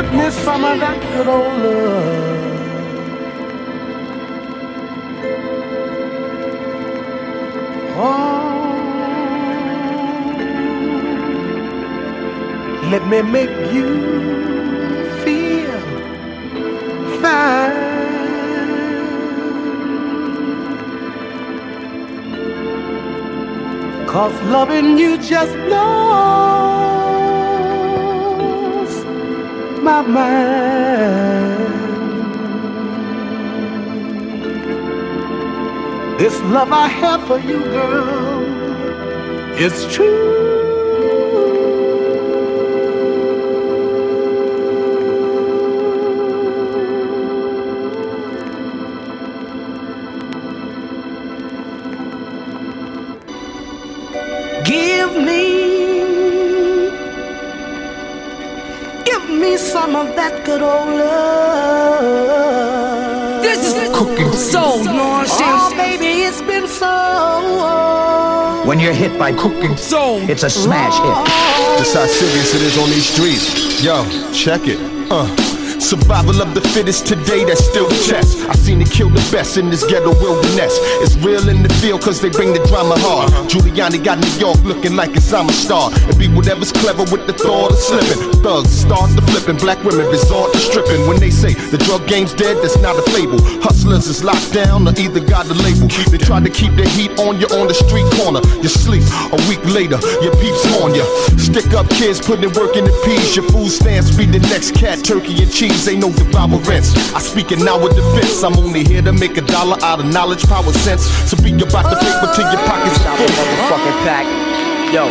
Give me some of that good old love. Oh, let me make you feel fine. Cause loving you just blows my mind. This love I have for you, girl, is true. Give me, some of that good old love. This is cooking soul nonsense. Oh, baby, it's been so. When you're hit by cooking soul, it's a smash hit. That's how serious it is on these streets. Yo, check it. Uh. Survival of the fittest today, that's still the test. I seen it kill the best in this ghetto wilderness. It's real in the field cause they bring the drama hard. Giuliani got New York looking like it's I'm a star. And be whatever's clever with the thought of slipping. Thugs start the flipping, black women resort to stripping. When they say the drug game's dead, that's not a fable. Hustlers is locked down or either got the label. They try to keep the heat on you on the street corner. You sleep, a week later, your peeps on you. Stick up kids putting work in the peas. Your food stamps be the next cat turkey and cheese ain't no devourance. I speak in our defense. I'm only here to make a dollar out of knowledge, power, sense. So be about the paper till your pockets are full. Motherfucking pack. Yo.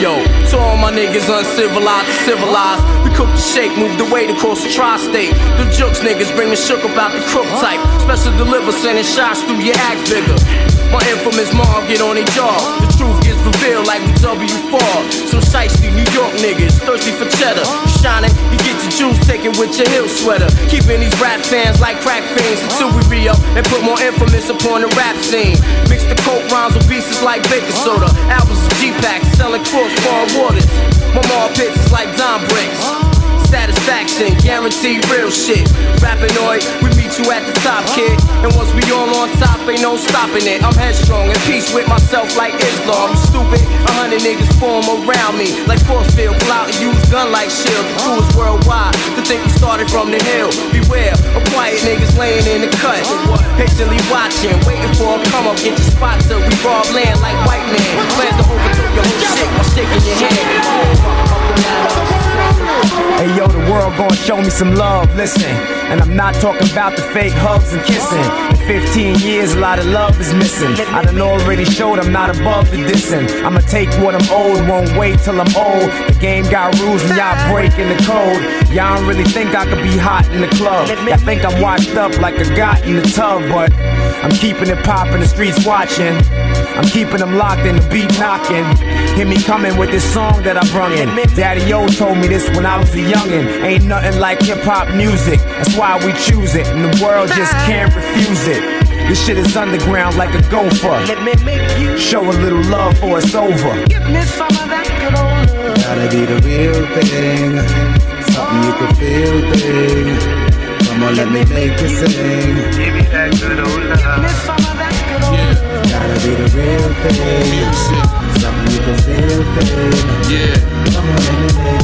Yo, to all my niggas uncivilized civilized. Cook the shake, move the weight across the tri-state. The jokes niggas bring the shook about the crook type. Special deliver, sending shots through your act figure. My infamous mom get on their jaw. The truth gets revealed like we W4. Some shiesty New York niggas, thirsty for cheddar. You shining, you get your juice taken with your hill sweater. Keeping these rap fans like crack fiends until we re up and put more infamous upon the rap scene. Mix the coke rhymes with pieces like baking soda. Albums of G-Packs selling crossbar waters. My mom pits is like Don Bricks. Satisfaction, guaranteed real shit. Rappinoid, we meet you at the top, kid. And once we all on top, ain't no stopping it. I'm headstrong, in peace with myself like Islam. You stupid, a hundred niggas form around me. Like force field, pull out and use gun like shield. The crew is worldwide, to think we started from the hill. Beware, of quiet niggas laying in the cut. Patiently watching, waiting for a come up, get your spot we rob land like gonna show me some love, listen. And I'm not talking about the fake hugs and kissing. In 15 years, a lot of love is missing. I done already showed I'm not above the dissing. I'ma take what I'm owed, won't wait till I'm old. The game got rules and y'all breaking the code. Y'all don't really think I could be hot in the club. Y'all think I'm washed up like a got in the tub, but I'm keeping it poppin', the streets watching. I'm keeping them locked in the beat knocking. Hear me coming with this song that I brung in. Daddy O told me this when I was a youngin'. Ain't nothing like hip hop music. That's why we choose it, and the world just can't refuse it. This shit is underground like a gopher. Let me make you Show a little love for it's over. give me some of that good old love. Gotta be the real thing, something you can feel thing. Come on, let me make you sing. Give me that good old love. Be the real thing, something you can feel thing. Yeah. Come on,